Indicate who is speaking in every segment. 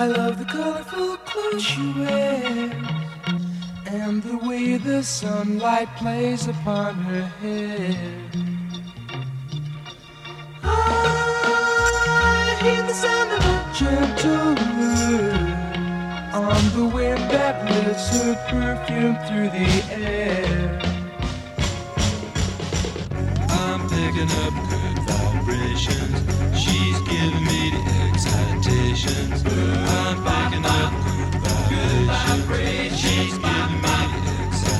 Speaker 1: I love the colorful clothes she wears and the way the sunlight plays upon her hair. I hear the sound of a gentle wind on the wind that lifts her perfume through the air.
Speaker 2: I'm picking up good vibrations. She's giving me the excitations vibrations. I'm picking up good vibrations. She's giving me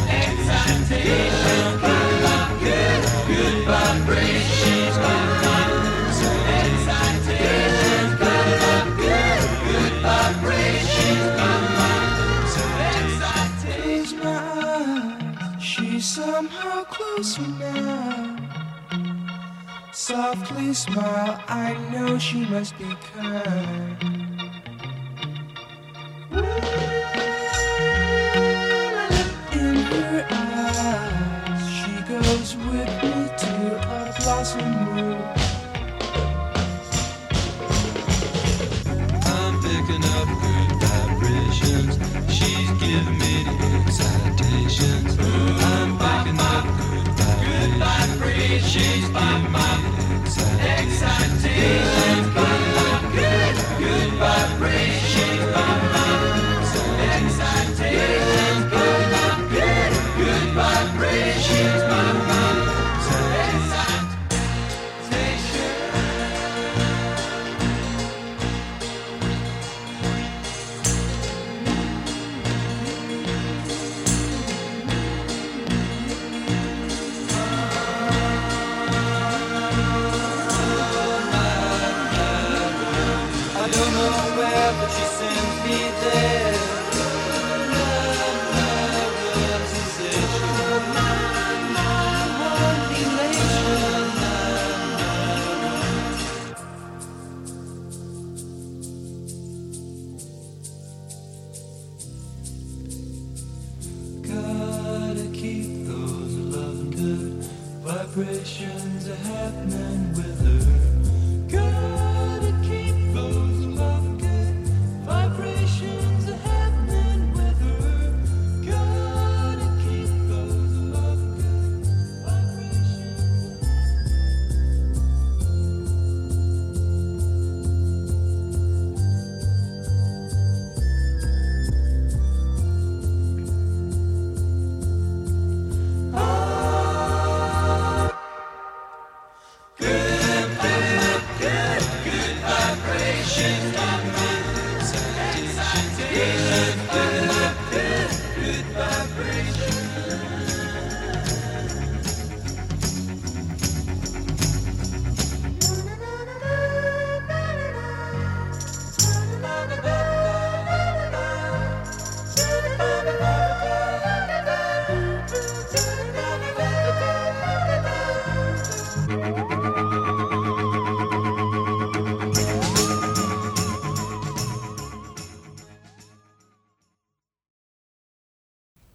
Speaker 2: excitation. I'm picking up good, good vibrations.
Speaker 1: Somehow closer now softly smile. I know she must be kind.
Speaker 2: Uh!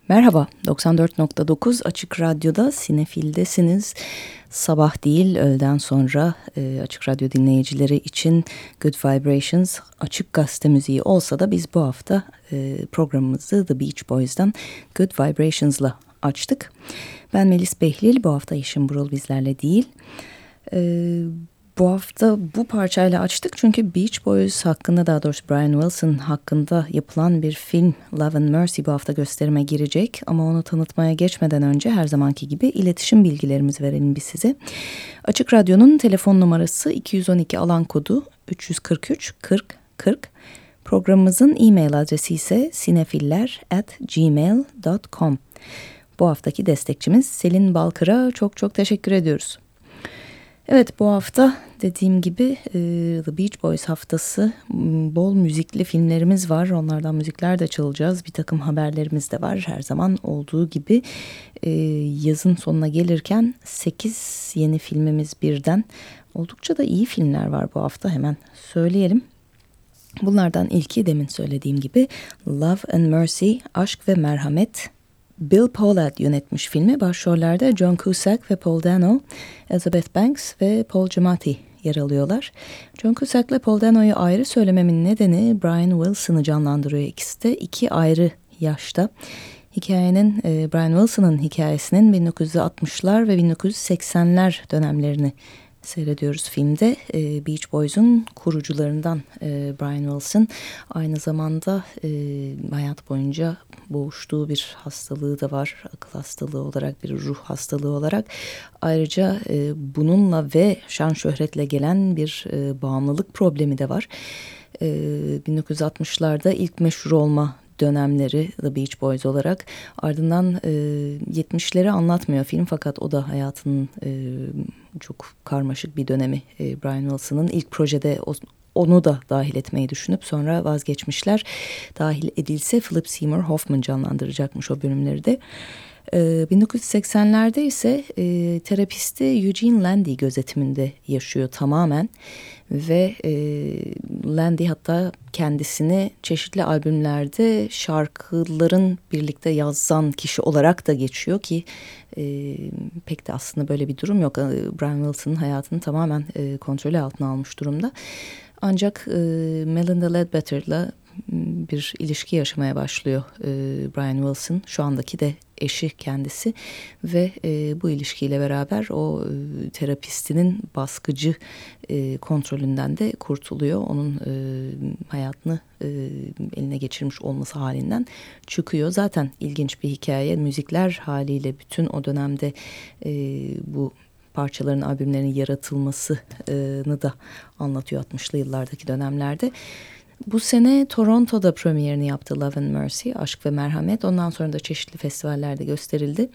Speaker 3: Merhaba, 94.9 Açık Radyo'da Sinefil'desiniz. Sabah değil, öğleden sonra e, Açık Radyo dinleyicileri için Good Vibrations açık gazete müziği olsa da biz bu hafta e, programımızı The Beach Boys'dan Good Vibrations'la açtık. Ben Melis Behlil, bu hafta Yeşim Burul bizlerle değil. E, bu hafta bu parçayla açtık çünkü Beach Boys hakkında daha doğrusu Brian Wilson hakkında yapılan bir film Love and Mercy bu hafta gösterime girecek. Ama onu tanıtmaya geçmeden önce her zamanki gibi iletişim bilgilerimizi verelim biz size. Açık Radyo'nun telefon numarası 212 alan kodu 343 40 40. Programımızın e-mail adresi ise sinefiller at gmail.com. Bu haftaki destekçimiz Selin Balkır'a çok çok teşekkür ediyoruz. Evet bu hafta dediğim gibi e, The Beach Boys haftası bol müzikli filmlerimiz var. Onlardan müzikler de çalacağız. Bir takım haberlerimiz de var her zaman olduğu gibi. E, yazın sonuna gelirken 8 yeni filmimiz birden. Oldukça da iyi filmler var bu hafta hemen söyleyelim. Bunlardan ilki demin söylediğim gibi Love and Mercy, Aşk ve Merhamet Bill Pollard yönetmiş filmi. Başrollerde John Cusack ve Paul Dano, Elizabeth Banks ve Paul Giamatti yer alıyorlar. John Cusack ile Paul Dano'yu ayrı söylememin nedeni Brian Wilson'ı canlandırıyor ikisi de iki ayrı yaşta. Hikayenin e, Brian Wilson'ın hikayesinin 1960'lar ve 1980'ler dönemlerini seyrediyoruz filmde. E, Beach Boys'un kurucularından e, Brian Wilson aynı zamanda e, hayat boyunca boğuştuğu bir hastalığı da var. Akıl hastalığı olarak bir ruh hastalığı olarak. Ayrıca e, bununla ve şan şöhretle gelen bir e, bağımlılık problemi de var. E, 1960'larda ilk meşhur olma dönemleri The Beach Boys olarak ardından e, 70'leri anlatmıyor film fakat o da hayatının e, çok karmaşık bir dönemi e, Brian Wilson'ın ilk projede o, onu da dahil etmeyi düşünüp sonra vazgeçmişler. Dahil edilse Philip Seymour Hoffman canlandıracakmış o bölümleri de. 1980'lerde ee, ise e, terapisti Eugene Landy gözetiminde yaşıyor tamamen ve e, Landy hatta kendisini çeşitli albümlerde şarkıların birlikte yazan kişi olarak da geçiyor ki e, pek de aslında böyle bir durum yok. Brian Wilson'ın hayatını tamamen e, kontrolü altına almış durumda. Ancak e, Melinda Ledbetter'la bir ilişki yaşamaya başlıyor e, Brian Wilson. Şu andaki de eşi kendisi ve e, bu ilişkiyle beraber o e, terapistinin baskıcı kontrolünden de kurtuluyor. Onun hayatını eline geçirmiş olması halinden çıkıyor. Zaten ilginç bir hikaye. Müzikler haliyle bütün o dönemde bu parçaların, albümlerin yaratılmasını da anlatıyor 60'lı yıllardaki dönemlerde. Bu sene Toronto'da premierini yaptı Love and Mercy, Aşk ve Merhamet. Ondan sonra da çeşitli festivallerde gösterildi.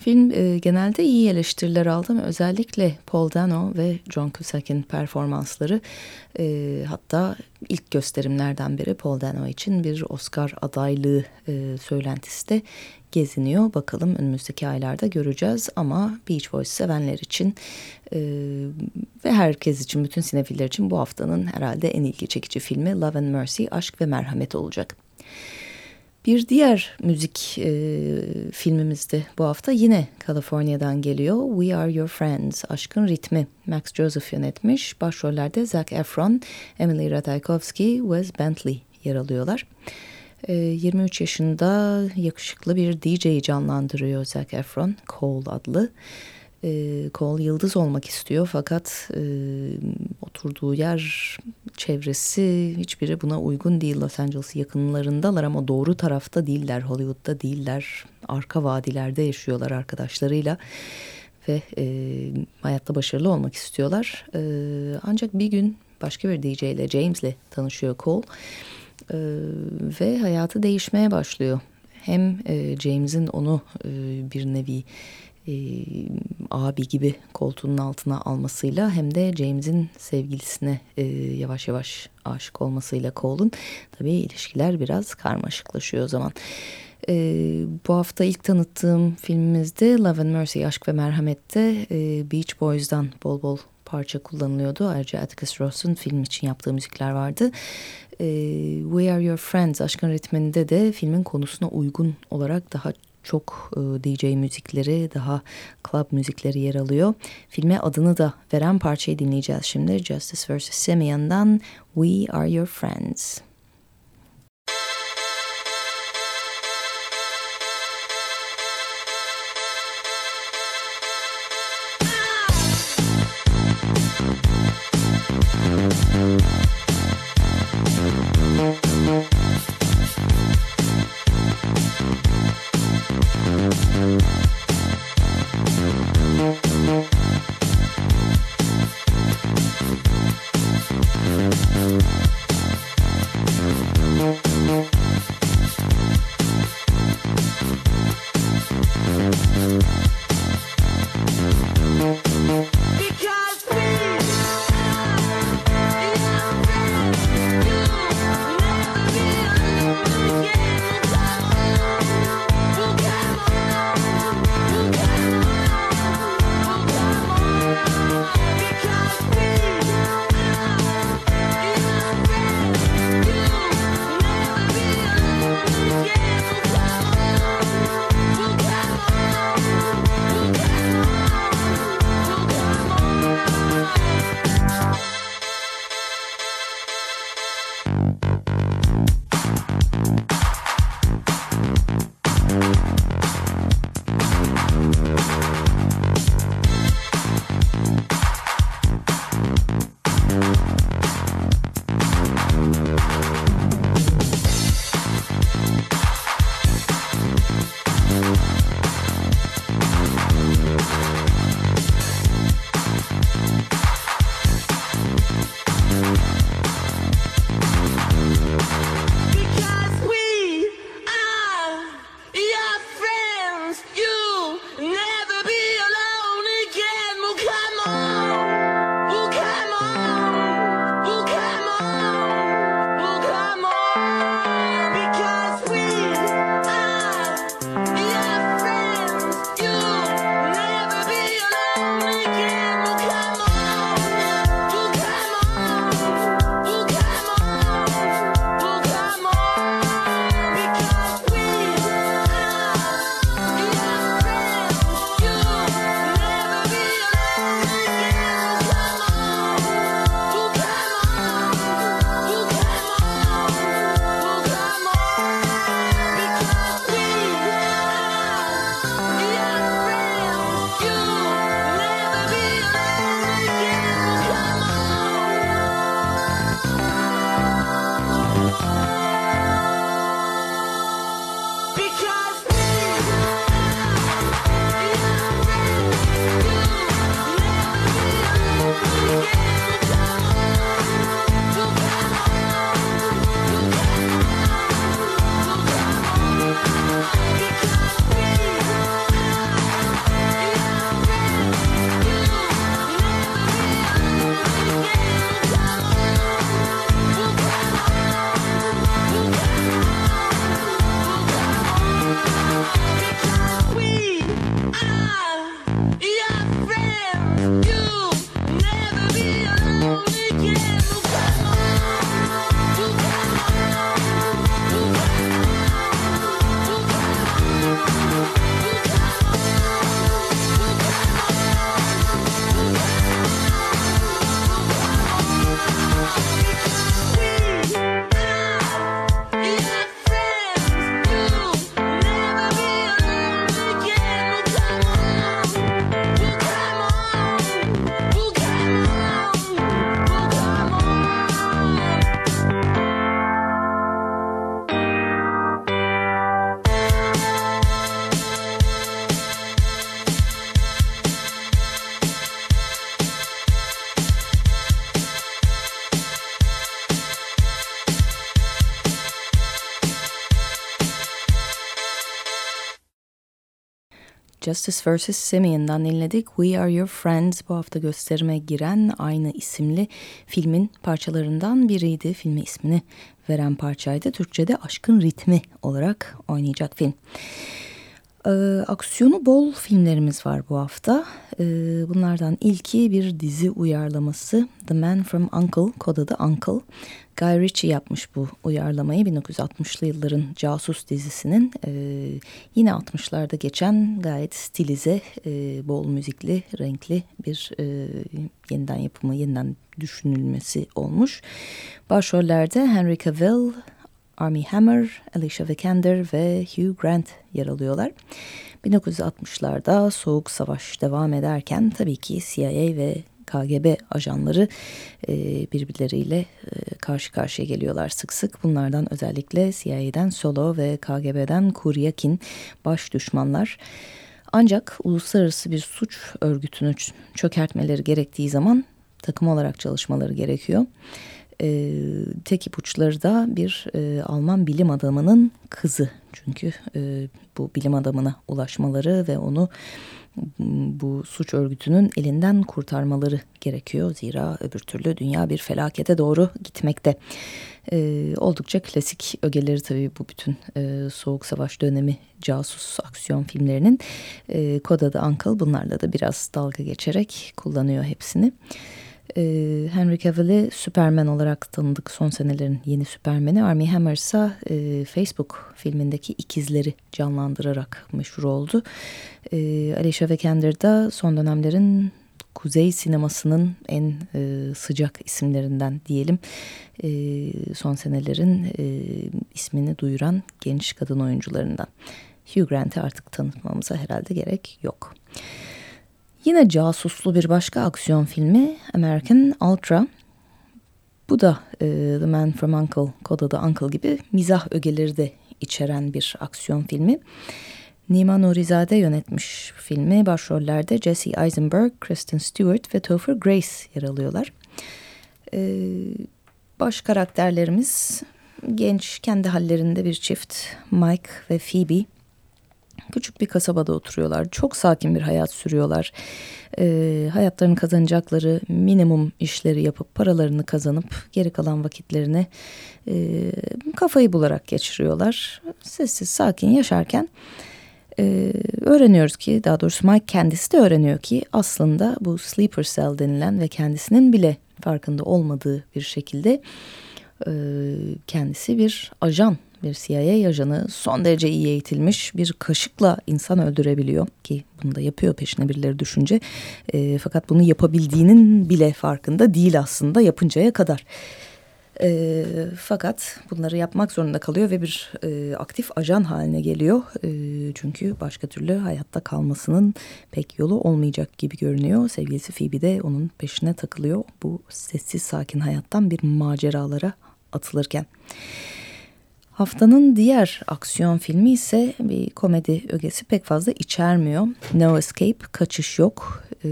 Speaker 3: Film e, genelde iyi eleştiriler aldı ama özellikle Paul Dano ve John Cusack'in performansları e, hatta ilk gösterimlerden biri Paul Dano için bir Oscar adaylığı e, söylentisi de geziniyor. Bakalım önümüzdeki aylarda göreceğiz ama Beach Boys sevenler için e, ve herkes için, bütün sinefiller için bu haftanın herhalde en ilgi çekici filmi Love and Mercy, Aşk ve Merhamet olacak. Bir diğer müzik e, filmimiz de bu hafta yine Kaliforniya'dan geliyor. We Are Your Friends, Aşkın Ritmi. Max Joseph yönetmiş. Başrollerde Zac Efron, Emily Ratajkowski, Wes Bentley yer alıyorlar. 23 ee, yaşında yakışıklı bir DJ'yi canlandırıyor Zac Efron, Cole adlı. E, Cole yıldız olmak istiyor fakat e, oturduğu yer, çevresi hiçbiri buna uygun değil. Los Angeles yakınlarındalar ama doğru tarafta değiller, Hollywood'da değiller. Arka vadilerde yaşıyorlar arkadaşlarıyla ve e, hayatta başarılı olmak istiyorlar. E, ancak bir gün başka bir DJ ile, James ile tanışıyor Cole e, ve hayatı değişmeye başlıyor. Hem e, James'in onu e, bir nevi e, abi gibi koltuğunun altına almasıyla hem de James'in sevgilisine e, yavaş yavaş aşık olmasıyla Cole'un tabii ilişkiler biraz karmaşıklaşıyor o zaman. E, bu hafta ilk tanıttığım filmimizde Love and Mercy Aşk ve Merhamet'te e, Beach Boys'dan bol bol parça kullanılıyordu. Ayrıca Atticus Ross'un film için yaptığı müzikler vardı. E, We Are Your Friends aşkın ritminde de filmin konusuna uygun olarak daha çok e, DJ müzikleri, daha club müzikleri yer alıyor. Filme adını da veren parçayı dinleyeceğiz şimdi. Justice vs. Simeon'dan We Are Your Friends. Justice vs. Simeon'dan dinledik. We Are Your Friends bu hafta gösterime giren aynı isimli filmin parçalarından biriydi. Filme ismini veren parçaydı. Türkçe'de Aşkın Ritmi olarak oynayacak film. E, aksiyonu bol filmlerimiz var bu hafta. E, bunlardan ilki bir dizi uyarlaması The Man from Uncle, kod adı Uncle. Guy Ritchie yapmış bu uyarlamayı 1960'lı yılların casus dizisinin e, yine 60'larda geçen gayet stilize, e, bol müzikli, renkli bir e, yeniden yapımı, yeniden düşünülmesi olmuş. Başrollerde Henry Cavill, Armie Hammer, Alicia Vikander ve Hugh Grant yer alıyorlar. 1960'larda Soğuk Savaş devam ederken tabii ki CIA ve KGB ajanları e, birbirleriyle e, karşı karşıya geliyorlar sık sık. Bunlardan özellikle CIA'den Solo ve KGB'den Kuryakin baş düşmanlar. Ancak uluslararası bir suç örgütünü çökertmeleri gerektiği zaman takım olarak çalışmaları gerekiyor. E, tek ipuçları da bir e, Alman bilim adamının kızı. Çünkü e, bu bilim adamına ulaşmaları ve onu bu suç örgütünün elinden kurtarmaları gerekiyor. Zira öbür türlü dünya bir felakete doğru gitmekte. Ee, oldukça klasik ögeleri tabii bu bütün e, Soğuk Savaş dönemi casus aksiyon filmlerinin. E, Kod adı Uncle bunlarla da biraz dalga geçerek kullanıyor hepsini. E, Henry Cavill'i Superman olarak tanıdık son senelerin yeni Superman'i. Armie Hammer ise e, Facebook filmindeki ikizleri canlandırarak meşhur oldu. E, Alicia Vikander da son dönemlerin Kuzey sinemasının en e, sıcak isimlerinden diyelim. E, son senelerin e, ismini duyuran genç kadın oyuncularından. Hugh Grant'i artık tanıtmamıza herhalde gerek yok. Yine casuslu bir başka aksiyon filmi American Ultra. Bu da e, The Man from Uncle, kod adı Uncle gibi mizah ögeleri de içeren bir aksiyon filmi. Nima Nurizade yönetmiş filmi. Başrollerde Jesse Eisenberg, Kristen Stewart ve Topher Grace yer alıyorlar. Ee, baş karakterlerimiz genç, kendi hallerinde bir çift. Mike ve Phoebe. Küçük bir kasabada oturuyorlar. Çok sakin bir hayat sürüyorlar. E, hayatlarını kazanacakları minimum işleri yapıp paralarını kazanıp geri kalan vakitlerini e, kafayı bularak geçiriyorlar. Sessiz sakin yaşarken e, öğreniyoruz ki daha doğrusu Mike kendisi de öğreniyor ki aslında bu sleeper cell denilen ve kendisinin bile farkında olmadığı bir şekilde e, kendisi bir ajan bir CIA ajanı son derece iyi eğitilmiş bir kaşıkla insan öldürebiliyor ki bunu da yapıyor peşine birileri düşünce. E, fakat bunu yapabildiğinin bile farkında değil aslında yapıncaya kadar. E, fakat bunları yapmak zorunda kalıyor ve bir e, aktif ajan haline geliyor. E, çünkü başka türlü hayatta kalmasının pek yolu olmayacak gibi görünüyor. Sevgilisi Phoebe de onun peşine takılıyor bu sessiz sakin hayattan bir maceralara atılırken. Haftanın diğer aksiyon filmi ise bir komedi ögesi pek fazla içermiyor. No Escape, Kaçış Yok. Ee,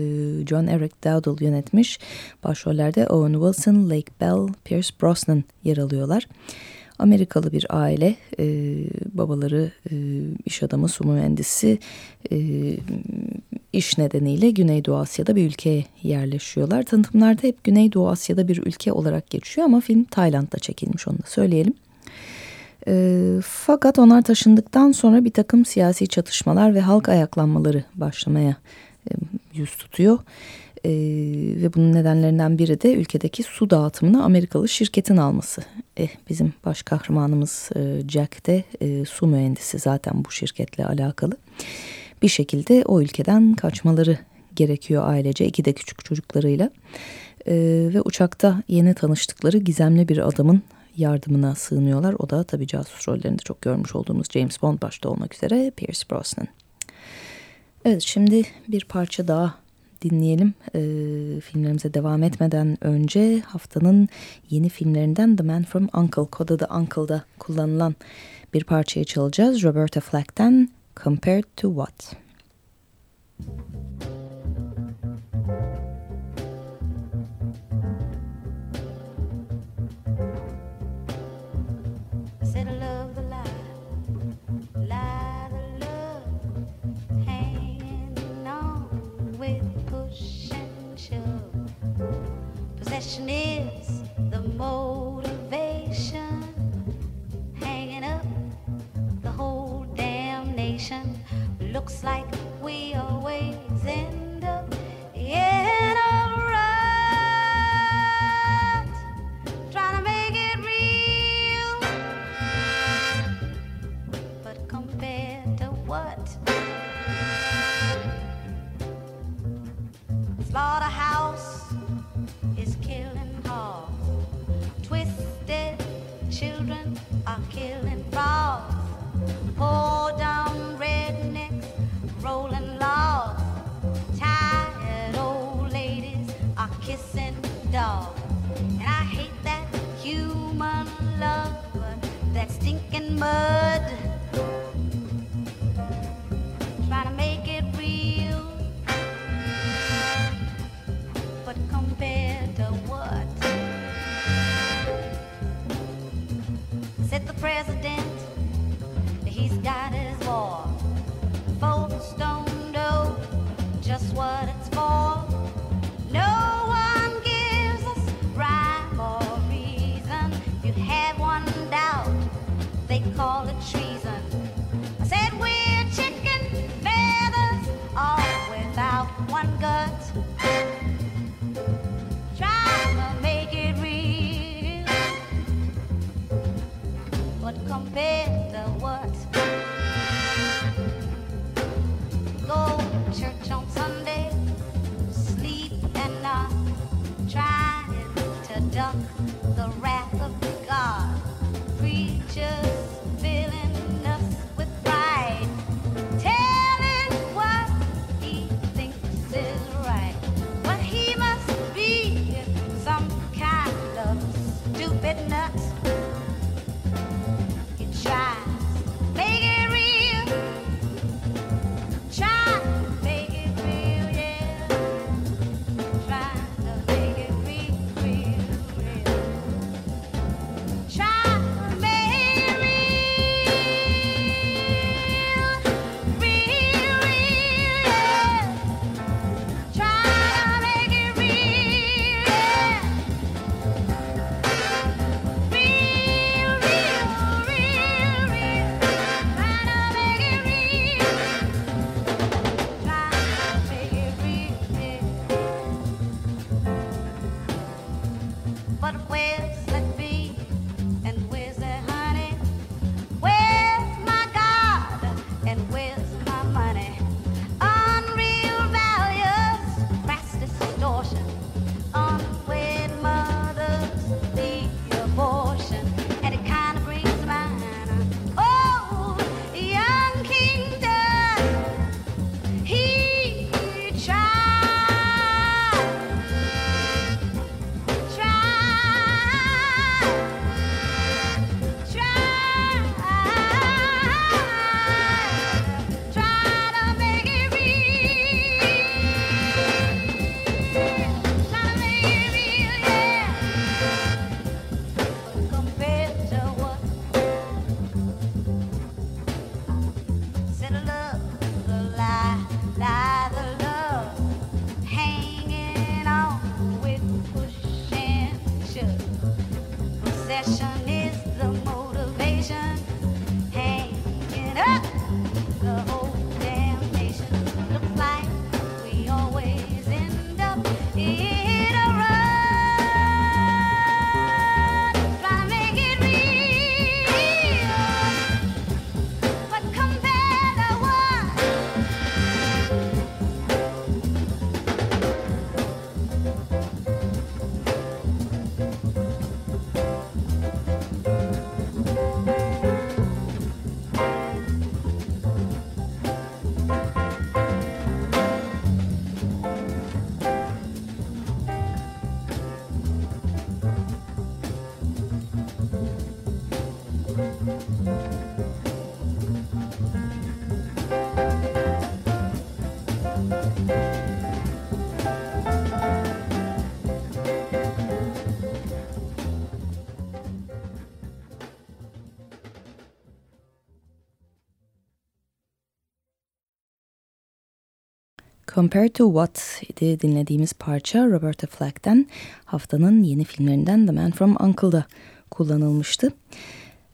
Speaker 3: John Eric Dowdle yönetmiş. Başrollerde Owen Wilson, Lake Bell, Pierce Brosnan yer alıyorlar. Amerikalı bir aile, e, babaları e, iş adamı, su mühendisi, iş nedeniyle Güneydoğu Asya'da bir ülkeye yerleşiyorlar. Tanıtımlarda hep Güneydoğu Asya'da bir ülke olarak geçiyor ama film Tayland'da çekilmiş onu da söyleyelim. E, fakat onlar taşındıktan sonra bir takım siyasi çatışmalar ve halk ayaklanmaları başlamaya e, yüz tutuyor. E, ve bunun nedenlerinden biri de ülkedeki su dağıtımını Amerikalı şirketin alması. Eh, bizim baş kahramanımız e, Jack de e, su mühendisi zaten bu şirketle alakalı. Bir şekilde o ülkeden kaçmaları gerekiyor ailece iki de küçük çocuklarıyla. E, ve uçakta yeni tanıştıkları gizemli bir adamın yardımına sığınıyorlar. O da tabii casus rollerinde çok görmüş olduğumuz James Bond başta olmak üzere Pierce Brosnan. Evet şimdi bir parça daha dinleyelim. E, filmlerimize devam etmeden önce haftanın yeni filmlerinden The Man from Uncle, kod adı Uncle'da kullanılan bir parçayı çalacağız. Roberta Flack'ten Compared to What?
Speaker 4: looks like mud.
Speaker 3: Compared to What idi dinlediğimiz parça Roberta Flack'ten haftanın yeni filmlerinden The Man From U.N.C.L.E.'da kullanılmıştı.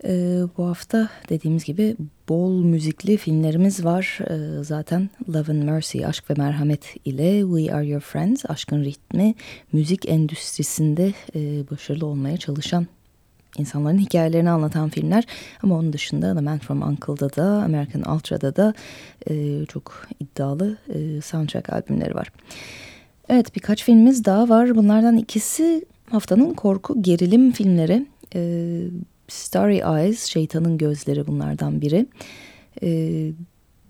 Speaker 3: Ee, bu hafta dediğimiz gibi bol müzikli filmlerimiz var. Ee, zaten Love and Mercy, Aşk ve Merhamet ile We Are Your Friends, Aşkın Ritmi, müzik endüstrisinde e, başarılı olmaya çalışan insanların hikayelerini anlatan filmler. Ama onun dışında The Man From U.N.C.L.E.'da da American Ultra'da da e, çok iddialı e, soundtrack albümleri var. Evet birkaç filmimiz daha var. Bunlardan ikisi haftanın korku gerilim filmleri. E, Starry Eyes, Şeytanın Gözleri bunlardan biri. E,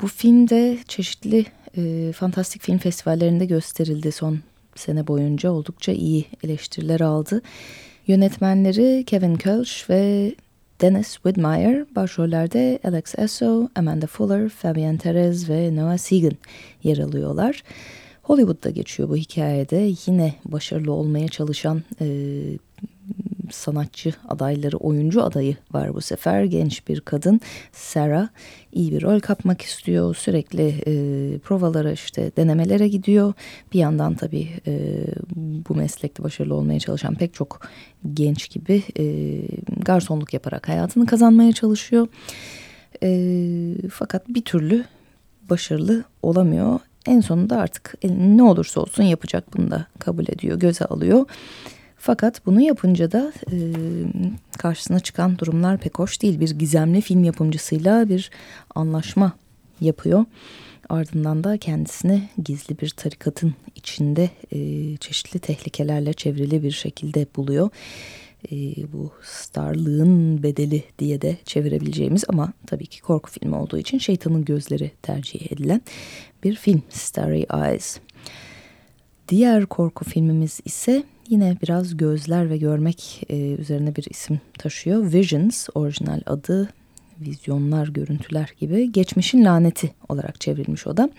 Speaker 3: bu film de çeşitli e, fantastik film festivallerinde gösterildi son sene boyunca. Oldukça iyi eleştiriler aldı. Yönetmenleri Kevin Kölsch ve Dennis Widmeyer, başrollerde Alex Esso, Amanda Fuller, Fabian Perez ve Noah Segan yer alıyorlar. Hollywood'da geçiyor bu hikayede. Yine başarılı olmaya çalışan e, sanatçı adayları, oyuncu adayı var bu sefer. Genç bir kadın Sarah iyi bir rol kapmak istiyor. Sürekli e, provalara işte denemelere gidiyor. Bir yandan tabii e, bu meslekte başarılı olmaya çalışan pek çok genç gibi e, garsonluk yaparak hayatını kazanmaya çalışıyor. E, fakat bir türlü başarılı olamıyor. En sonunda artık ne olursa olsun yapacak bunu da kabul ediyor, göze alıyor. Fakat bunu yapınca da e, karşısına çıkan durumlar pek hoş değil. Bir gizemli film yapımcısıyla bir anlaşma yapıyor. Ardından da kendisini gizli bir tarikatın içinde e, çeşitli tehlikelerle çevrili bir şekilde buluyor. E, bu starlığın bedeli diye de çevirebileceğimiz ama tabii ki korku filmi olduğu için şeytanın gözleri tercih edilen bir film Starry Eyes. Diğer korku filmimiz ise yine biraz gözler ve görmek e, üzerine bir isim taşıyor. Visions orijinal adı vizyonlar, görüntüler gibi geçmişin laneti olarak çevrilmiş o da.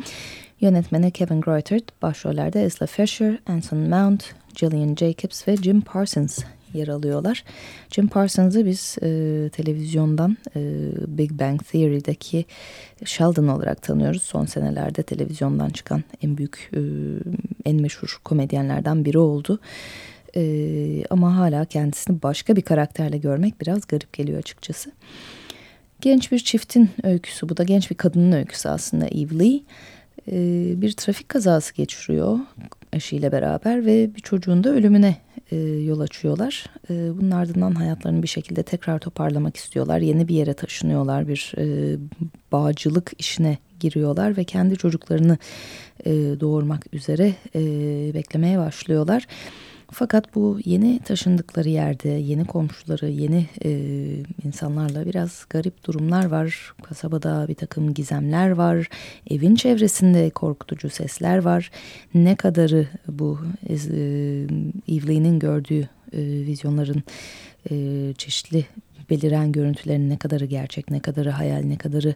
Speaker 3: Yönetmeni Kevin Greutert, başrollerde Isla Fisher, Anson Mount, Gillian Jacobs ve Jim Parsons yer alıyorlar. Jim Parsons'ı biz e, televizyondan e, Big Bang Theory'deki Sheldon olarak tanıyoruz. Son senelerde televizyondan çıkan en büyük, e, en meşhur komedyenlerden biri oldu. E, ama hala kendisini başka bir karakterle görmek biraz garip geliyor açıkçası. Genç bir çiftin öyküsü, bu da genç bir kadının öyküsü aslında Eve Lee. E, bir trafik kazası geçiriyor eşiyle beraber ve bir çocuğun da ölümüne e, yol açıyorlar. E, bunun ardından hayatlarını bir şekilde tekrar toparlamak istiyorlar. Yeni bir yere taşınıyorlar. Bir e, bağcılık işine giriyorlar ve kendi çocuklarını e, doğurmak üzere e, beklemeye başlıyorlar. Fakat bu yeni taşındıkları yerde yeni komşuları, yeni e, insanlarla biraz garip durumlar var. Kasabada bir takım gizemler var. Evin çevresinde korkutucu sesler var. Ne kadarı bu e, Evelyn'in gördüğü e, vizyonların e, çeşitli beliren görüntülerin ne kadarı gerçek, ne kadarı hayal, ne kadarı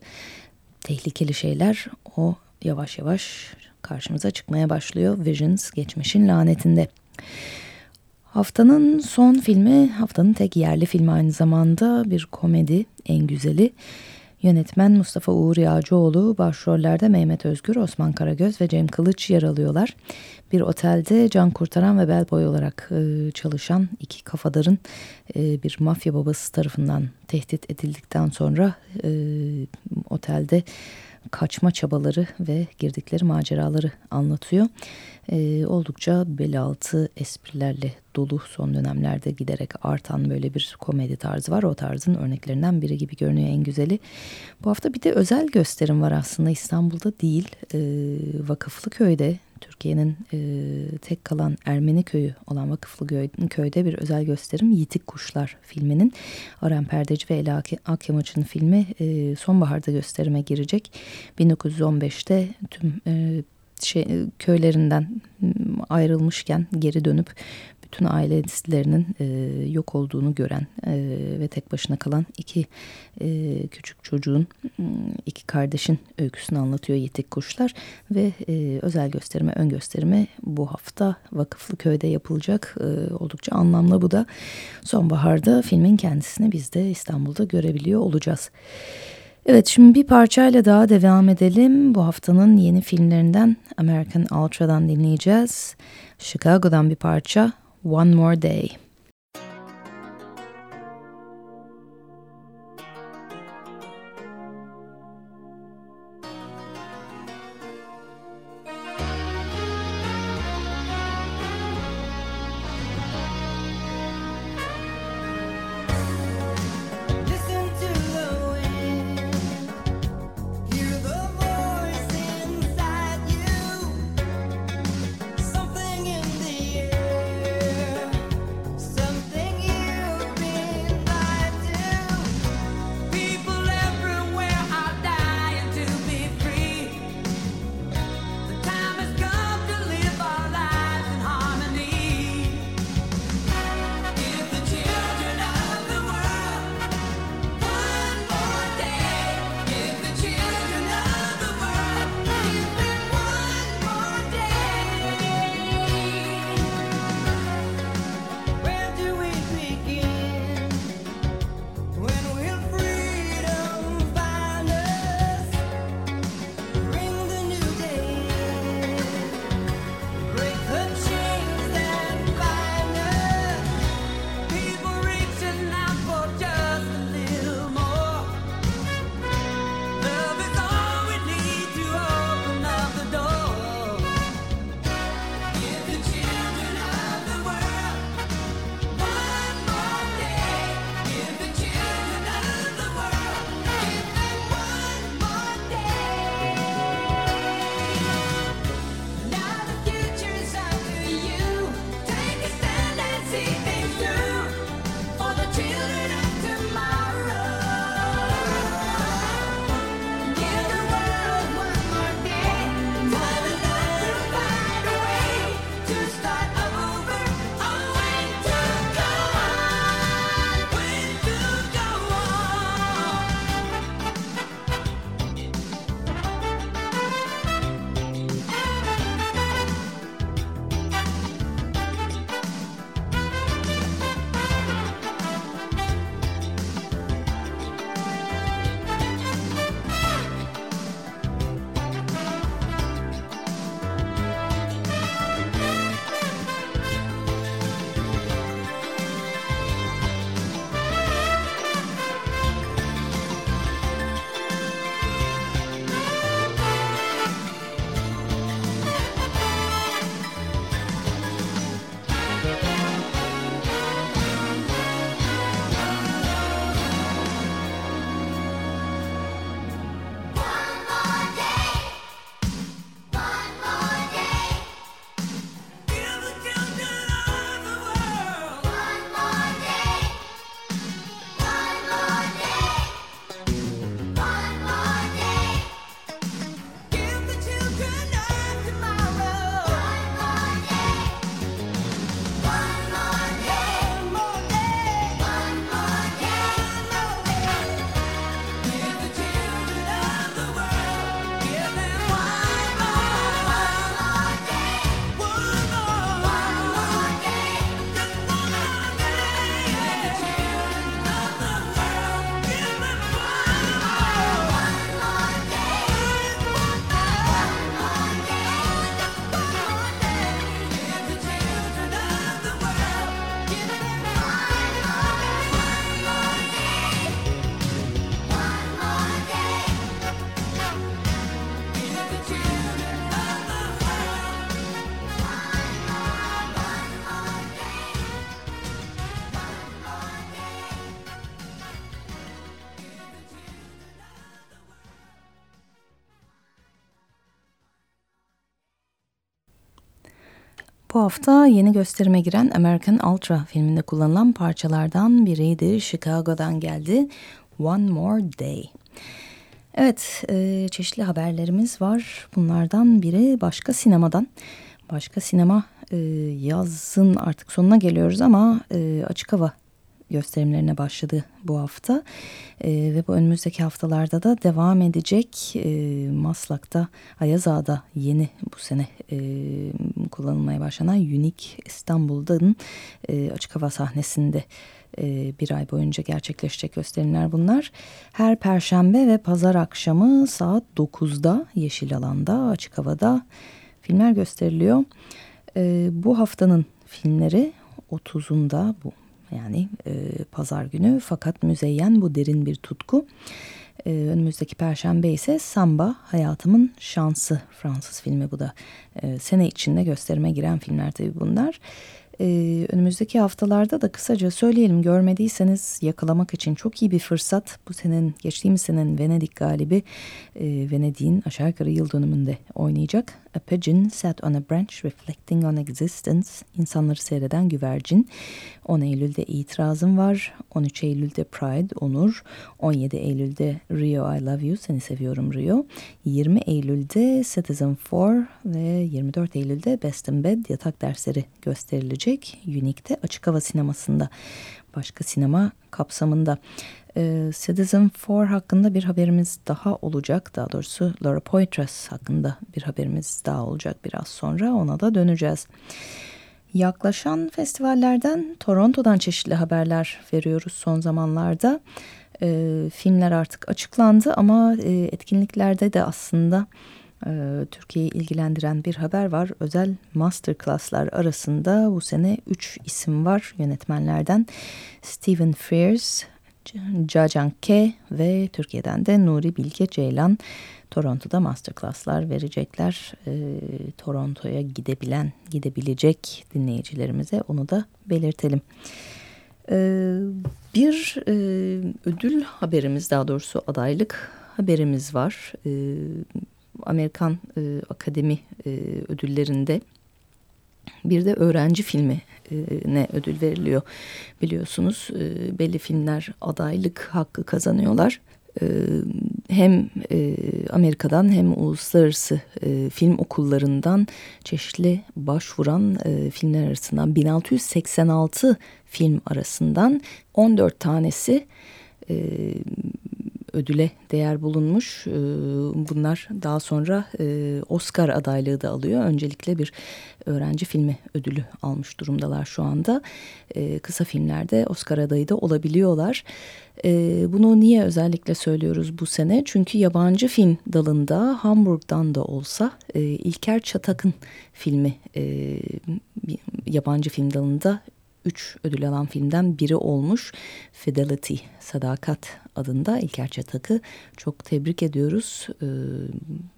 Speaker 3: tehlikeli şeyler o yavaş yavaş karşımıza çıkmaya başlıyor. Visions geçmişin lanetinde. Haftanın son filmi, haftanın tek yerli filmi aynı zamanda bir komedi en güzeli. Yönetmen Mustafa Uğur Yağcıoğlu, başrollerde Mehmet Özgür, Osman Karagöz ve Cem Kılıç yer alıyorlar. Bir otelde can kurtaran ve bellboy olarak e, çalışan iki kafadarın e, bir mafya babası tarafından tehdit edildikten sonra e, otelde kaçma çabaları ve girdikleri maceraları anlatıyor. Ee, oldukça bel altı esprilerle dolu son dönemlerde giderek artan böyle bir komedi tarzı var. O tarzın örneklerinden biri gibi görünüyor en güzeli. Bu hafta bir de özel gösterim var aslında İstanbul'da değil. Ee, Vakıflı Köy'de Türkiye'nin e, tek kalan Ermeni köyü olan Vakıflı Köy'de bir özel gösterim Yitik Kuşlar filminin Aram Perdeci ve Ela Akyamaç'ın filmi e, sonbaharda gösterime girecek. 1915'te tüm e, şey, köylerinden ayrılmışken geri dönüp bütün aileslerinin e, yok olduğunu gören e, ve tek başına kalan iki e, küçük çocuğun iki kardeşin öyküsünü anlatıyor Yitik Kuşlar ve e, özel gösterime ön gösterime bu hafta Vakıflı Köy'de yapılacak e, oldukça anlamlı bu da sonbaharda filmin kendisini biz de İstanbul'da görebiliyor olacağız. Evet şimdi bir parçayla daha devam edelim. Bu haftanın yeni filmlerinden American Ultra'dan dinleyeceğiz. Chicago'dan bir parça One More Day. Bu hafta yeni gösterime giren American Ultra filminde kullanılan parçalardan biriydi. Chicago'dan geldi. One More Day. Evet, e, çeşitli haberlerimiz var. Bunlardan biri başka sinemadan. Başka sinema e, yazın artık sonuna geliyoruz ama e, açık hava gösterimlerine başladı bu hafta e, ve bu önümüzdeki haftalarda da devam edecek e, Maslak'ta Ayazağa'da yeni bu sene e, kullanılmaya başlanan Unique İstanbul'dan e, açık hava sahnesinde e, bir ay boyunca gerçekleşecek gösterimler bunlar. Her perşembe ve pazar akşamı saat 9'da Yeşil Alan'da açık havada filmler gösteriliyor. E, bu haftanın filmleri 30'unda bu yani e, pazar günü fakat müzeyyen bu derin bir tutku. E, önümüzdeki perşembe ise Samba Hayatımın Şansı Fransız filmi bu da e, sene içinde gösterime giren filmler tabii bunlar. Ee, önümüzdeki haftalarda da kısaca söyleyelim görmediyseniz yakalamak için çok iyi bir fırsat. Bu senin geçtiğimiz senenin Venedik galibi e, Venedik'in aşağı yukarı yıl dönümünde oynayacak. A Pigeon Sat on a Branch Reflecting on Existence İnsanları seyreden güvercin. 10 Eylül'de itirazım var. 13 Eylül'de Pride, Onur. 17 Eylül'de Rio I Love You, Seni Seviyorum Rio. 20 Eylül'de Citizen 4 ve 24 Eylül'de Best in Bed yatak dersleri gösterilecek. Unique'de açık hava sinemasında. Başka sinema kapsamında. Ee, Citizen 4 hakkında bir haberimiz daha olacak. Daha doğrusu Laura Poitras hakkında bir haberimiz daha olacak biraz sonra. Ona da döneceğiz. Yaklaşan festivallerden Toronto'dan çeşitli haberler veriyoruz son zamanlarda. E, filmler artık açıklandı ama e, etkinliklerde de aslında e, Türkiye'yi ilgilendiren bir haber var. Özel masterclasslar arasında bu sene 3 isim var yönetmenlerden. Stephen Frears, Cacan K ve Türkiye'den de Nuri Bilge Ceylan Toronto'da masterclasslar verecekler. E, Toronto'ya gidebilen, gidebilecek dinleyicilerimize onu da belirtelim. E, bir e, ödül haberimiz daha doğrusu adaylık haberimiz var. E, Amerikan e, Akademi e, ödüllerinde bir de öğrenci filmi ne ödül veriliyor biliyorsunuz. E, belli filmler adaylık hakkı kazanıyorlar. E, hem e, Amerika'dan hem uluslararası e, film okullarından çeşitli başvuran filmler arasından 1686 film arasından 14 tanesi ödüle değer bulunmuş. Ee, bunlar daha sonra e, Oscar adaylığı da alıyor. Öncelikle bir öğrenci filmi ödülü almış durumdalar şu anda. Ee, kısa filmlerde Oscar adayı da olabiliyorlar. Ee, bunu niye özellikle söylüyoruz bu sene? Çünkü yabancı film dalında Hamburg'dan da olsa e, İlker Çatak'ın filmi e, yabancı film dalında üç ödül alan filmden biri olmuş. Fidelity, Sadakat adında İlker Çatak'ı çok tebrik ediyoruz. Ee,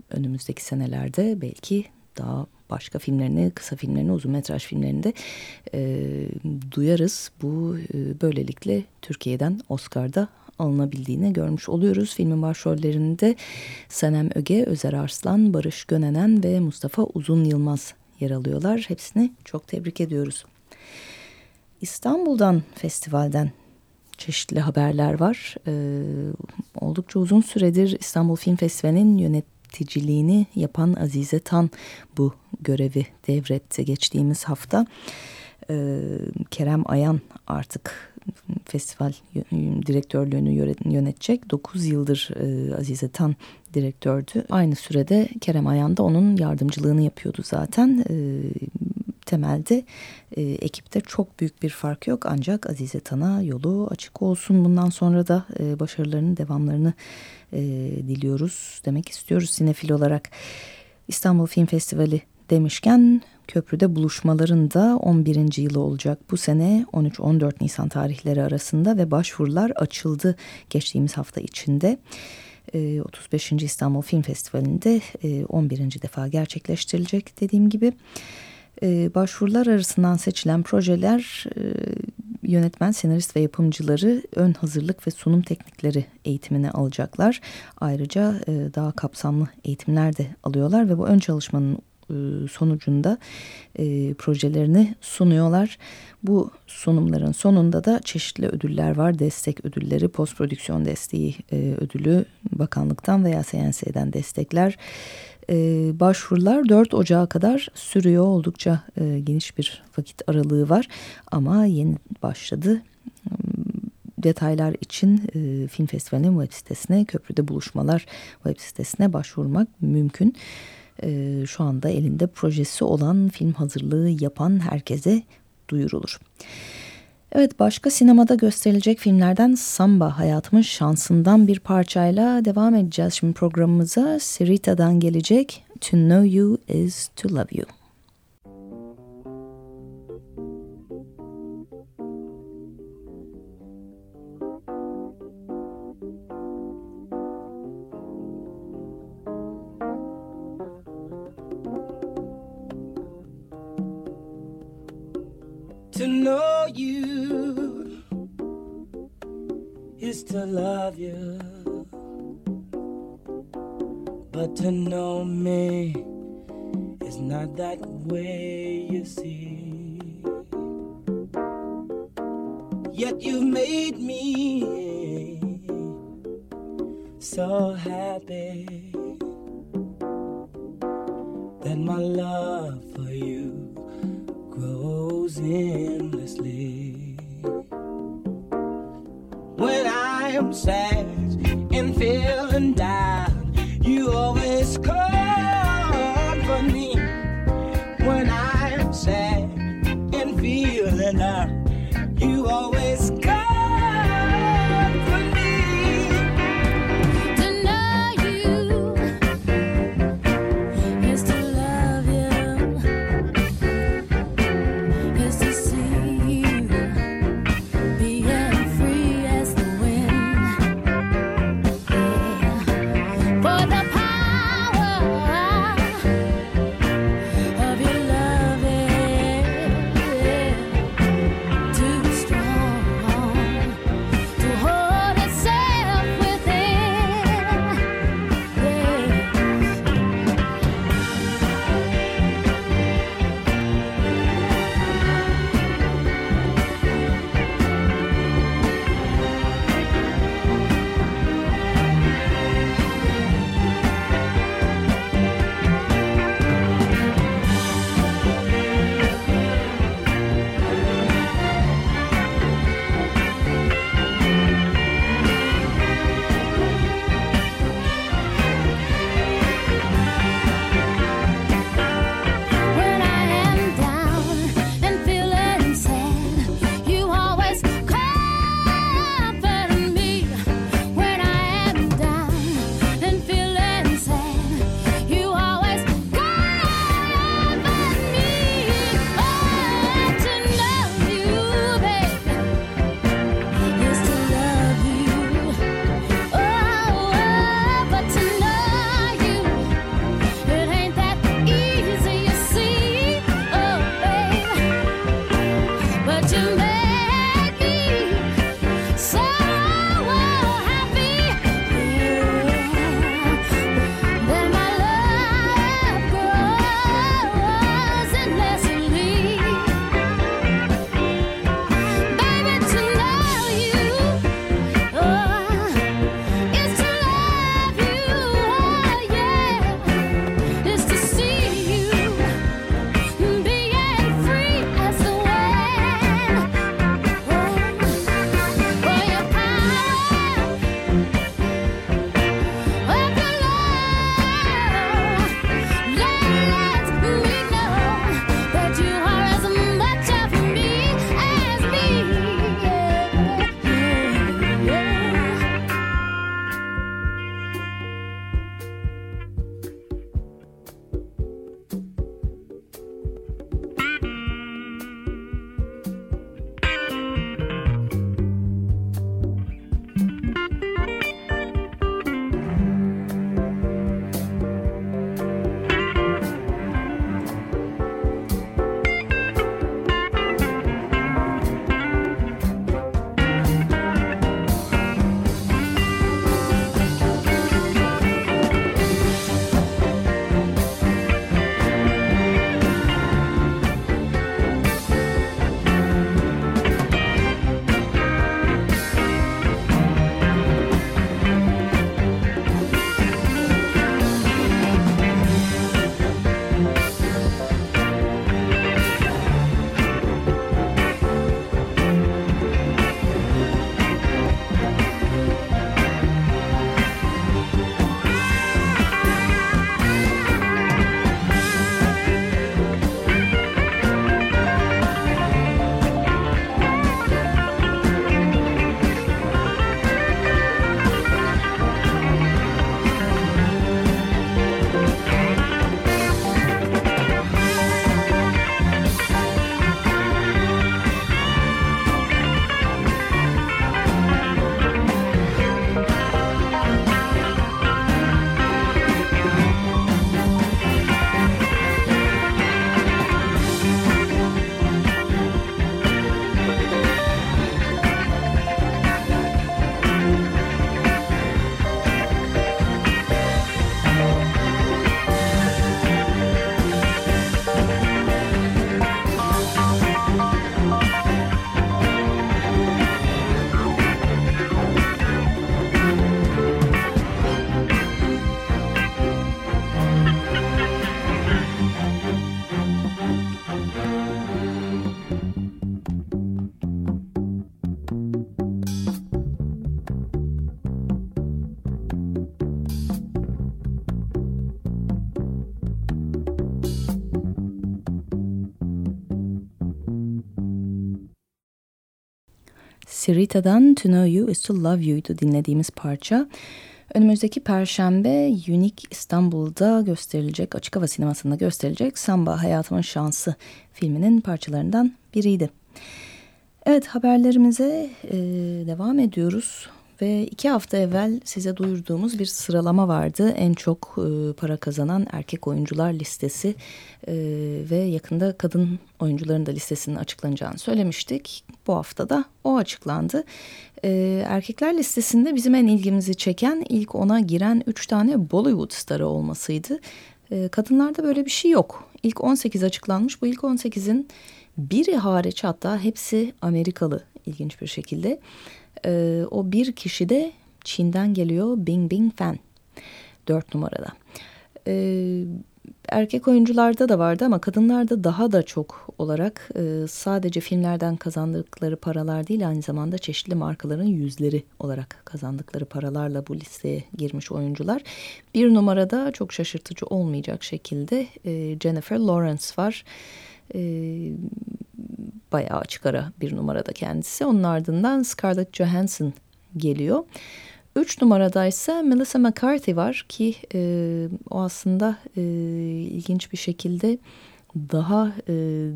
Speaker 3: önümüzdeki senelerde belki daha başka filmlerini, kısa filmlerini, uzun metraj filmlerini de e, duyarız. Bu e, böylelikle Türkiye'den Oscar'da alınabildiğini görmüş oluyoruz. Filmin başrollerinde Senem Öge, Özer Arslan, Barış Gönenen ve Mustafa Uzun Yılmaz yer alıyorlar. Hepsini çok tebrik ediyoruz. İstanbul'dan festivalden çeşitli haberler var. Ee, oldukça uzun süredir İstanbul Film Festivali'nin yöneticiliğini yapan Azize Tan bu görevi devretti geçtiğimiz hafta. Ee, Kerem Ayan artık festival direktörlüğünü yönetecek. 9 yıldır e, Azize Tan direktördü. Aynı sürede Kerem Ayan da onun yardımcılığını yapıyordu zaten. E, temelde e, ekipte çok büyük bir fark yok ancak Azize Tan'a yolu açık olsun. Bundan sonra da e, başarılarının devamlarını e, diliyoruz demek istiyoruz sinefil olarak. İstanbul Film Festivali demişken köprüde buluşmaların da 11. yılı olacak bu sene 13-14 Nisan tarihleri arasında ve başvurular açıldı geçtiğimiz hafta içinde. 35. E, İstanbul Film Festivali'nde 11. E, defa gerçekleştirilecek dediğim gibi. E, başvurular arasından seçilen projeler e, yönetmen, senarist ve yapımcıları ön hazırlık ve sunum teknikleri eğitimini alacaklar. Ayrıca e, daha kapsamlı eğitimler de alıyorlar ve bu ön çalışmanın e, sonucunda e, projelerini sunuyorlar. Bu sunumların sonunda da çeşitli ödüller var. Destek ödülleri, post prodüksiyon desteği e, ödülü bakanlıktan veya CNC'den destekler. E, başvurular 4 Ocağı kadar sürüyor. Oldukça e, geniş bir vakit aralığı var ama yeni başladı detaylar için e, film festivalinin web sitesine, köprüde buluşmalar web sitesine başvurmak mümkün. E, şu anda elinde projesi olan film hazırlığı yapan herkese duyurulur. Evet başka sinemada gösterilecek filmlerden Samba hayatımın şansından bir parçayla devam edeceğiz. Şimdi programımıza Sirita'dan gelecek To Know You Is To Love You. Sirita'dan To Know You is To Love You'du dinlediğimiz parça. Önümüzdeki Perşembe Unique İstanbul'da gösterilecek, açık hava sinemasında gösterilecek Samba Hayatımın Şansı filminin parçalarından biriydi. Evet haberlerimize e, devam ediyoruz. Ve iki hafta evvel size duyurduğumuz bir sıralama vardı. En çok e, para kazanan erkek oyuncular listesi e, ve yakında kadın oyuncuların da listesinin açıklanacağını söylemiştik. Bu hafta da o açıklandı. E, erkekler listesinde bizim en ilgimizi çeken ilk ona giren üç tane Bollywood starı olmasıydı. E, kadınlarda böyle bir şey yok. İlk 18 açıklanmış. Bu ilk 18'in biri hariç hatta hepsi Amerikalı ilginç bir şekilde. E, o bir kişi de Çin'den geliyor Bing Bing Fan. Dört numarada. E, erkek oyuncularda da vardı ama kadınlarda daha da çok olarak e, sadece filmlerden kazandıkları paralar değil aynı zamanda çeşitli markaların yüzleri olarak kazandıkları paralarla bu listeye girmiş oyuncular. Bir numarada çok şaşırtıcı olmayacak şekilde e, Jennifer Lawrence var. E, bayağı açık ara bir numarada kendisi. Onun ardından Scarlett Johansson geliyor. Üç numaradaysa Melissa McCarthy var ki e, o aslında e, ilginç bir şekilde daha e,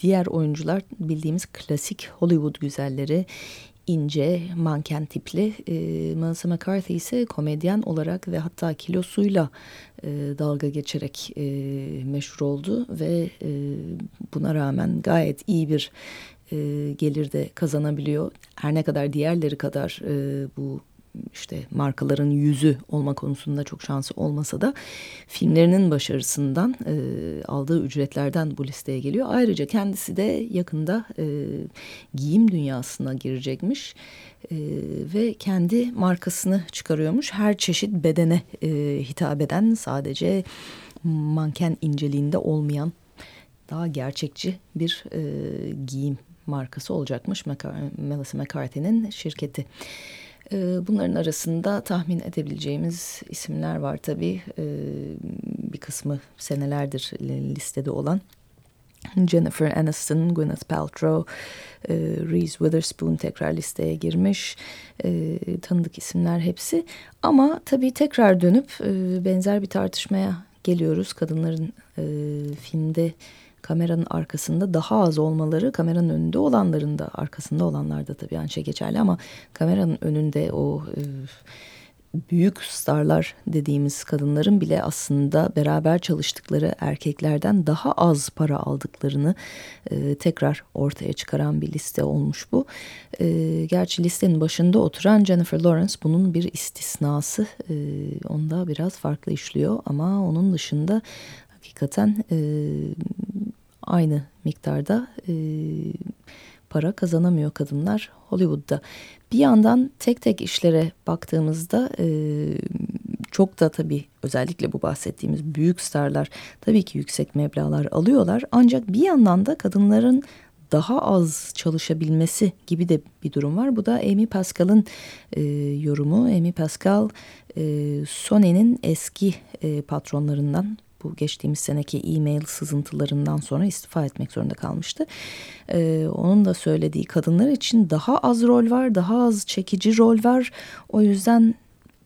Speaker 3: diğer oyuncular bildiğimiz klasik Hollywood güzelleri ince, manken tipli. E, Melissa McCarthy ise komedyen olarak ve hatta kilosuyla e, dalga geçerek e, meşhur oldu ve e, buna rağmen gayet iyi bir e, gelir de kazanabiliyor. Her ne kadar diğerleri kadar e, bu işte markaların yüzü olma konusunda çok şansı olmasa da filmlerinin başarısından e, aldığı ücretlerden bu listeye geliyor. Ayrıca kendisi de yakında e, giyim dünyasına girecekmiş e, ve kendi markasını çıkarıyormuş. Her çeşit bedene e, hitap eden sadece manken inceliğinde olmayan daha gerçekçi bir e, giyim markası olacakmış Melissa McCarthy'nin şirketi. Ee, bunların arasında tahmin edebileceğimiz isimler var tabii. Ee, bir kısmı senelerdir listede olan. Jennifer Aniston, Gwyneth Paltrow, e, Reese Witherspoon tekrar listeye girmiş. E, tanıdık isimler hepsi. Ama tabii tekrar dönüp e, benzer bir tartışmaya geliyoruz. Kadınların filmde kameranın arkasında daha az olmaları kameranın önünde olanların da arkasında olanlar da tabii aynı şey geçerli ama kameranın önünde o e, büyük starlar dediğimiz kadınların bile aslında beraber çalıştıkları erkeklerden daha az para aldıklarını e, tekrar ortaya çıkaran bir liste olmuş bu. E, gerçi listenin başında oturan Jennifer Lawrence bunun bir istisnası. E, onda biraz farklı işliyor ama onun dışında hakikaten e, aynı miktarda e, para kazanamıyor kadınlar Hollywood'da. Bir yandan tek tek işlere baktığımızda e, çok da tabii özellikle bu bahsettiğimiz büyük starlar tabii ki yüksek meblalar alıyorlar. Ancak bir yandan da kadınların daha az çalışabilmesi gibi de bir durum var. Bu da Amy Pascal'ın e, yorumu. Amy Pascal e, Sony'nin eski e, patronlarından bu geçtiğimiz seneki e-mail sızıntılarından sonra istifa etmek zorunda kalmıştı. Ee, onun da söylediği kadınlar için daha az rol var, daha az çekici rol var. O yüzden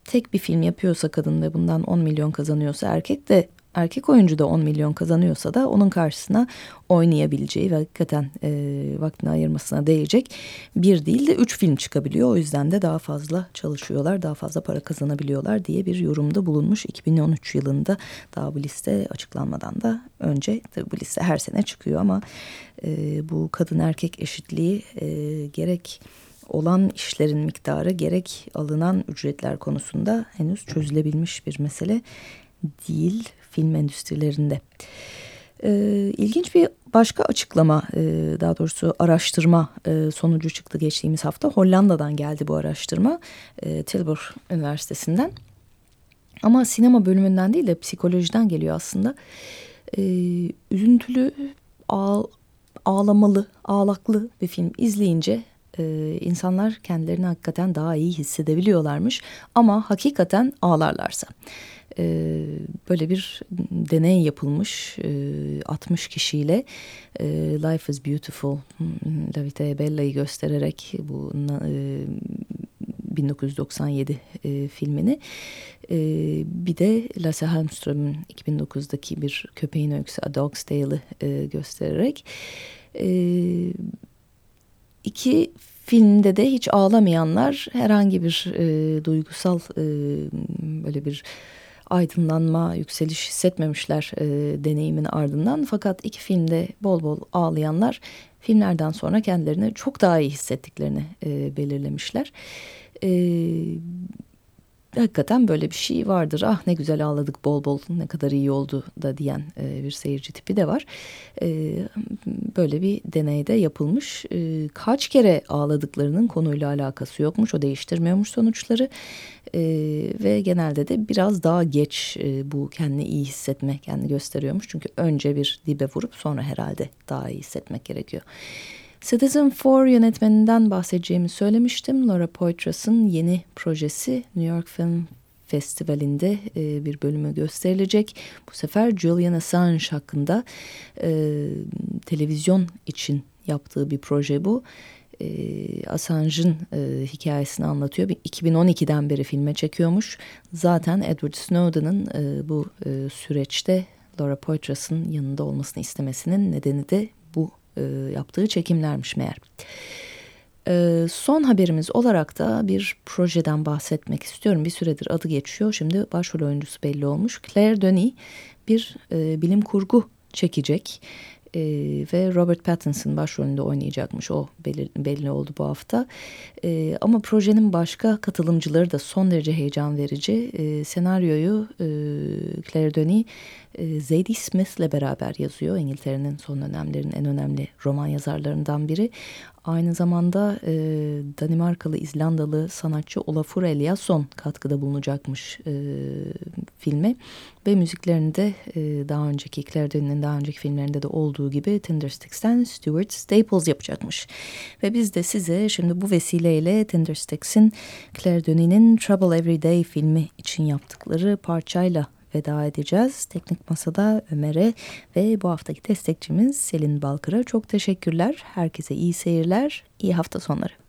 Speaker 3: tek bir film yapıyorsa kadın ve bundan 10 milyon kazanıyorsa erkek de erkek oyuncu da 10 milyon kazanıyorsa da onun karşısına oynayabileceği ve hakikaten e, vaktini ayırmasına değecek bir değil de üç film çıkabiliyor. O yüzden de daha fazla çalışıyorlar, daha fazla para kazanabiliyorlar diye bir yorumda bulunmuş 2013 yılında. Daha bu liste açıklanmadan da önce tabii bu liste her sene çıkıyor ama e, bu kadın erkek eşitliği e, gerek olan işlerin miktarı gerek alınan ücretler konusunda henüz çözülebilmiş bir mesele değil film endüstrilerinde. E, ilginç bir başka açıklama, e, daha doğrusu araştırma e, sonucu çıktı geçtiğimiz hafta. Hollanda'dan geldi bu araştırma, e, Tilburg Üniversitesi'nden. Ama sinema bölümünden değil de psikolojiden geliyor aslında. E, üzüntülü, ağ, ağlamalı, ağlaklı bir film izleyince e, insanlar kendilerini hakikaten daha iyi hissedebiliyorlarmış. Ama hakikaten ağlarlarsa. E, böyle bir deney yapılmış e, 60 kişiyle e, Life is Beautiful Davide Bella'yı göstererek bu e, 1997 e, filmini. E, bir de Lasse Hallström'ün 2009'daki bir köpeğin öyküsü A Dog's Tale'ı e, göstererek e, iki filmde de hiç ağlamayanlar herhangi bir e, duygusal e, böyle bir aydınlanma, yükseliş hissetmemişler e, deneyimin ardından. Fakat iki filmde bol bol ağlayanlar filmlerden sonra kendilerini çok daha iyi hissettiklerini e, belirlemişler. E, hakikaten böyle bir şey vardır. Ah ne güzel ağladık bol bol ne kadar iyi oldu da diyen e, bir seyirci tipi de var. E, böyle bir deneyde yapılmış. E, kaç kere ağladıklarının konuyla alakası yokmuş. O değiştirmiyormuş sonuçları. E, ve genelde de biraz daha geç e, bu kendini iyi hissetme kendini gösteriyormuş. Çünkü önce bir dibe vurup sonra herhalde daha iyi hissetmek gerekiyor. Citizen 4 yönetmeninden bahsedeceğimi söylemiştim. Laura Poitras'ın yeni projesi New York Film Festivali'nde e, bir bölümü gösterilecek. Bu sefer Julian Assange hakkında e, televizyon için yaptığı bir proje bu. E, Assange'ın e, hikayesini anlatıyor. 2012'den beri filme çekiyormuş. Zaten Edward Snowden'ın e, bu e, süreçte Laura Poitras'ın yanında olmasını istemesinin nedeni de bu e, yaptığı çekimlermiş meğer. E, son haberimiz olarak da bir projeden bahsetmek istiyorum. Bir süredir adı geçiyor. Şimdi başrol oyuncusu belli olmuş. Claire Denis bir e, bilim kurgu çekecek. E, ve Robert Pattinson başrolünde oynayacakmış. O belli, belli oldu bu hafta. E, ama projenin başka katılımcıları da son derece heyecan verici. E, senaryoyu e, Claire Denis e, Zadie Smith'le beraber yazıyor. İngiltere'nin son dönemlerin en önemli roman yazarlarından biri. Aynı zamanda e, Danimarkalı İzlandalı sanatçı Olafur Eliasson katkıda bulunacakmış e, filme. Ve müziklerini de e, daha önceki Claire daha önceki filmlerinde de olduğu gibi Tindersticks'ten Stuart Staples yapacakmış. Ve biz de size şimdi bu vesileyle Tindersticks'in Claire Denis'in Trouble Every Day filmi için yaptıkları parçayla veda edeceğiz. Teknik Masa'da Ömer'e ve bu haftaki destekçimiz Selin Balkır'a çok teşekkürler. Herkese iyi seyirler, iyi hafta sonları.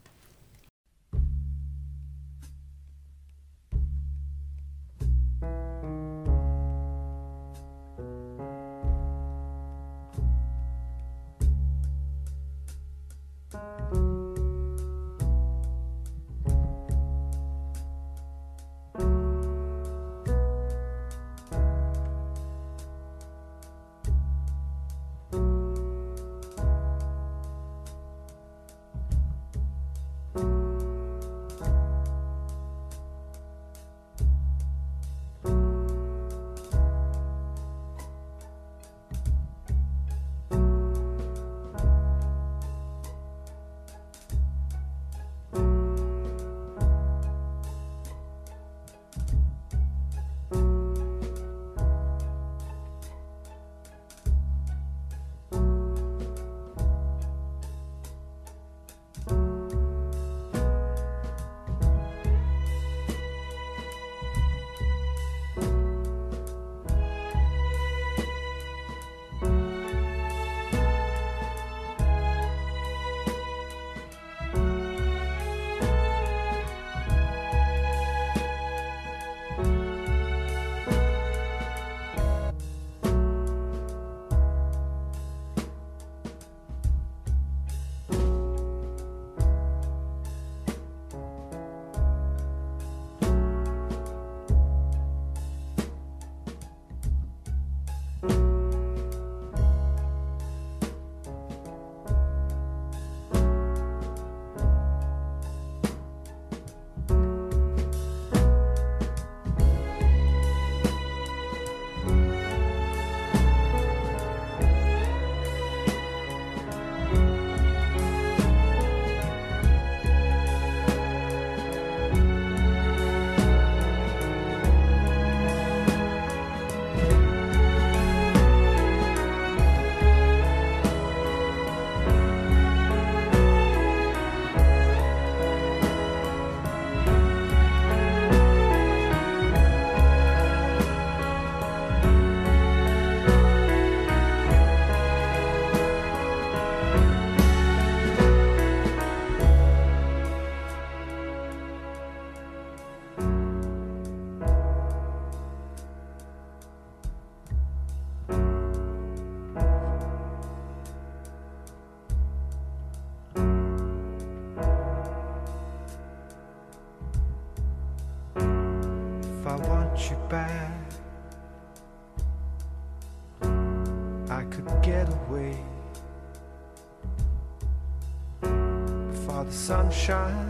Speaker 1: Sunshine